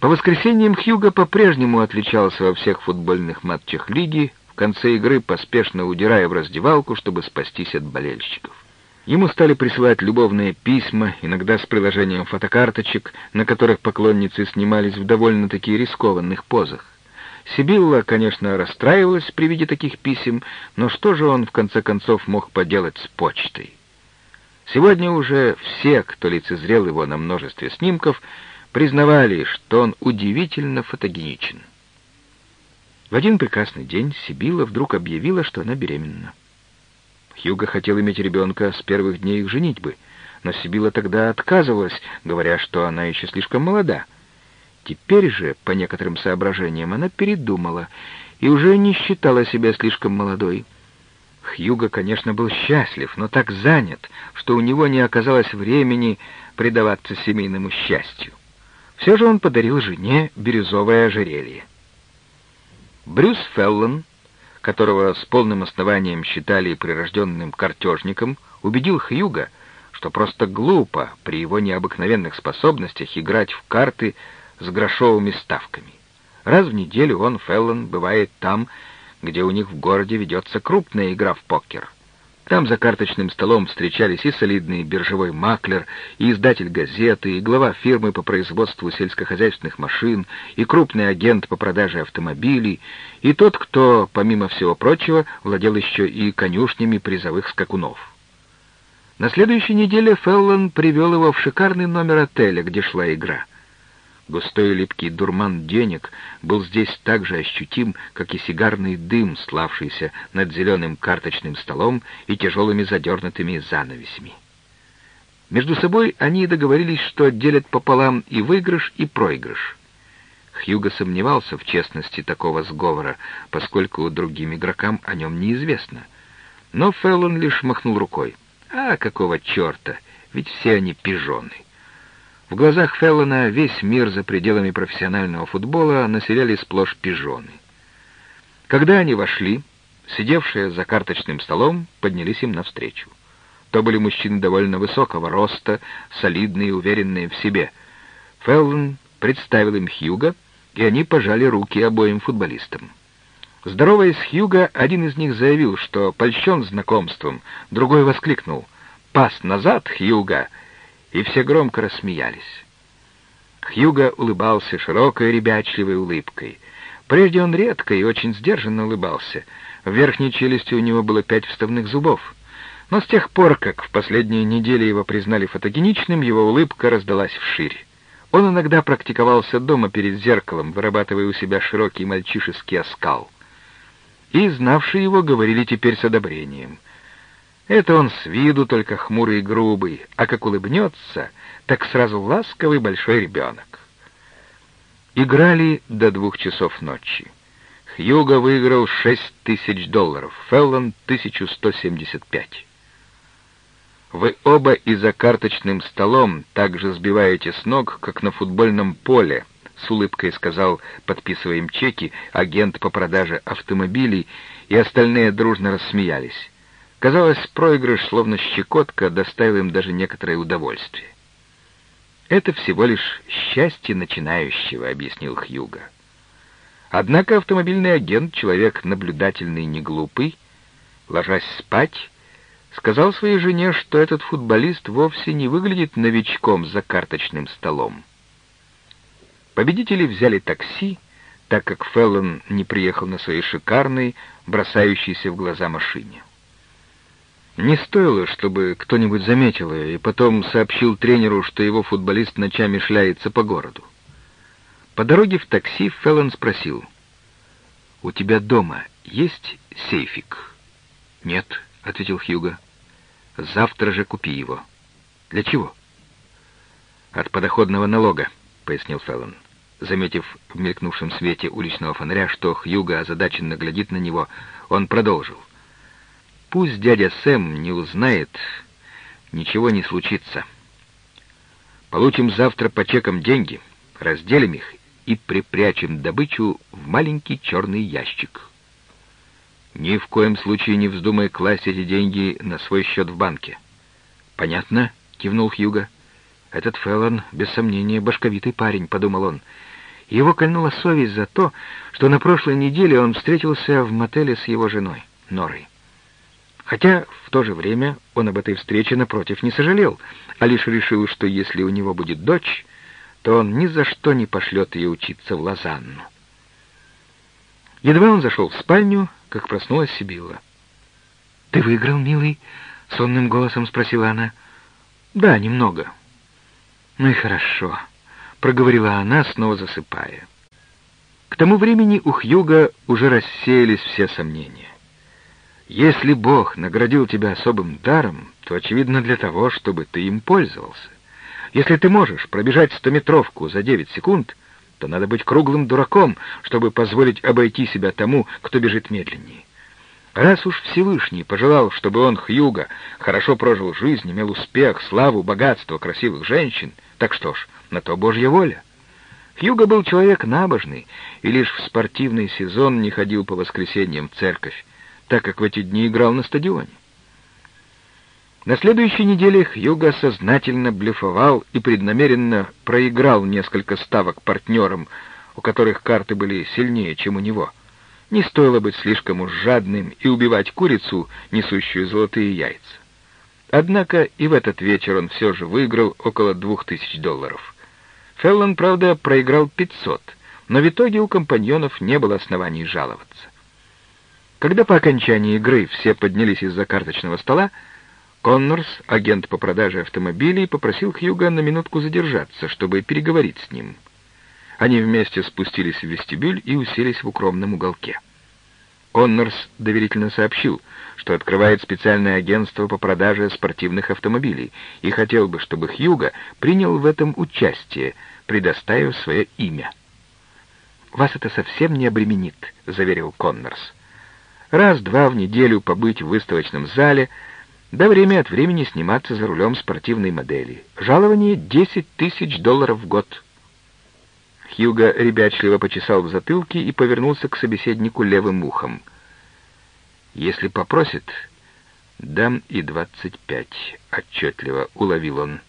По воскресеньям Хьюго по-прежнему отличался во всех футбольных матчах лиги, в конце игры поспешно удирая в раздевалку, чтобы спастись от болельщиков. Ему стали присылать любовные письма, иногда с приложением фотокарточек, на которых поклонницы снимались в довольно-таки рискованных позах. Сибилла, конечно, расстраивалась при виде таких писем, но что же он, в конце концов, мог поделать с почтой? Сегодня уже все, кто лицезрел его на множестве снимков, признавали, что он удивительно фотогеничен. В один прекрасный день Сибилла вдруг объявила, что она беременна. Хьюго хотел иметь ребенка с первых дней их женитьбы, но Сибилла тогда отказывалась, говоря, что она еще слишком молода. Теперь же, по некоторым соображениям, она передумала и уже не считала себя слишком молодой. Хьюго, конечно, был счастлив, но так занят, что у него не оказалось времени предаваться семейному счастью. Все же он подарил жене бирюзовое ожерелье. Брюс Феллон которого с полным основанием считали прирожденным картежником, убедил Хьюга, что просто глупо при его необыкновенных способностях играть в карты с грошовыми ставками. Раз в неделю он, Феллон, бывает там, где у них в городе ведется крупная игра в покер — там за карточным столом встречались и солидный биржевой маклер, и издатель газеты, и глава фирмы по производству сельскохозяйственных машин, и крупный агент по продаже автомобилей, и тот, кто, помимо всего прочего, владел еще и конюшнями призовых скакунов. На следующей неделе Феллон привел его в шикарный номер отеля, где шла игра. Густой липкий дурман денег был здесь так же ощутим, как и сигарный дым, славшийся над зеленым карточным столом и тяжелыми задернутыми занавесями. Между собой они договорились, что делят пополам и выигрыш, и проигрыш. Хьюго сомневался в честности такого сговора, поскольку другим игрокам о нем неизвестно. Но Феллон лишь махнул рукой. «А, какого черта! Ведь все они пижоны!» В глазах Феллона весь мир за пределами профессионального футбола населяли сплошь пижоны. Когда они вошли, сидевшие за карточным столом поднялись им навстречу. То были мужчины довольно высокого роста, солидные и уверенные в себе. Феллон представил им Хьюга, и они пожали руки обоим футболистам. Здороваясь с Хьюга, один из них заявил, что польщен знакомством, другой воскликнул «Пас назад, Хьюга!» И все громко рассмеялись. Хьюго улыбался широкой ребячливой улыбкой. Прежде он редко и очень сдержанно улыбался. В верхней челюсти у него было пять вставных зубов. Но с тех пор, как в последние недели его признали фотогеничным, его улыбка раздалась вширь. Он иногда практиковался дома перед зеркалом, вырабатывая у себя широкий мальчишеский оскал. И знавшие его говорили теперь с одобрением — это он с виду только хмурый и грубый, а как улыбнется, так сразу ласковый большой ребенок. Играли до двух часов ночи. Хьюго выиграл шесть тысяч долларов, Феллон — тысячу сто семьдесят пять. Вы оба и за карточным столом так же сбиваете с ног, как на футбольном поле, — с улыбкой сказал, подписывая им чеки, агент по продаже автомобилей, и остальные дружно рассмеялись. Казалось, проигрыш, словно щекотка, доставил им даже некоторое удовольствие. «Это всего лишь счастье начинающего», — объяснил Хьюга. Однако автомобильный агент, человек наблюдательный и неглупый, ложась спать, сказал своей жене, что этот футболист вовсе не выглядит новичком за карточным столом. Победители взяли такси, так как Феллон не приехал на своей шикарной, бросающейся в глаза машине. Не стоило, чтобы кто-нибудь заметил ее и потом сообщил тренеру, что его футболист ночами шляется по городу. По дороге в такси Феллон спросил, «У тебя дома есть сейфик?» «Нет», — ответил Хьюго. «Завтра же купи его». «Для чего?» «От подоходного налога», — пояснил Феллон. Заметив в мелькнувшем свете уличного фонаря, что Хьюго озадаченно глядит на него, он продолжил. Пусть дядя Сэм не узнает, ничего не случится. Получим завтра по чекам деньги, разделим их и припрячем добычу в маленький черный ящик. Ни в коем случае не вздумай класть эти деньги на свой счет в банке. Понятно? кивнул Хьюга. Этот Феллон, без сомнения, башковитый парень, подумал он. Его кольнула совесть за то, что на прошлой неделе он встретился в мотеле с его женой, Норой. Хотя в то же время он об этой встрече, напротив, не сожалел, а лишь решил, что если у него будет дочь, то он ни за что не пошлет ее учиться в Лозанну. Едва он зашел в спальню, как проснулась Сибилла. «Ты выиграл, милый?» — сонным голосом спросила она. «Да, немного». «Ну и хорошо», — проговорила она, снова засыпая. К тому времени у Хьюга уже рассеялись все сомнения. Если Бог наградил тебя особым даром, то, очевидно, для того, чтобы ты им пользовался. Если ты можешь пробежать стометровку за девять секунд, то надо быть круглым дураком, чтобы позволить обойти себя тому, кто бежит медленнее. Раз уж Всевышний пожелал, чтобы он, Хьюга, хорошо прожил жизнь, имел успех, славу, богатство, красивых женщин, так что ж, на то Божья воля. Хьюга был человек набожный и лишь в спортивный сезон не ходил по воскресеньям в церковь, так как в эти дни играл на стадионе. На следующей неделе Хьюга сознательно блефовал и преднамеренно проиграл несколько ставок партнерам, у которых карты были сильнее, чем у него. Не стоило быть слишком уж жадным и убивать курицу, несущую золотые яйца. Однако и в этот вечер он все же выиграл около двух тысяч долларов. Феллон, правда, проиграл 500, но в итоге у компаньонов не было оснований жаловаться. Когда по окончании игры все поднялись из-за карточного стола, Коннорс, агент по продаже автомобилей, попросил Хьюга на минутку задержаться, чтобы переговорить с ним. Они вместе спустились в вестибюль и уселись в укромном уголке. Коннорс доверительно сообщил, что открывает специальное агентство по продаже спортивных автомобилей и хотел бы, чтобы Хьюга принял в этом участие, предоставив свое имя. «Вас это совсем не обременит», — заверил Коннорс раз-два в неделю побыть в выставочном зале, да время от времени сниматься за рулем спортивной модели. Жалование 10 тысяч долларов в год. Хьюго ребячливо почесал в затылке и повернулся к собеседнику левым ухом. «Если попросит, дам и двадцать пять», — отчетливо уловил он.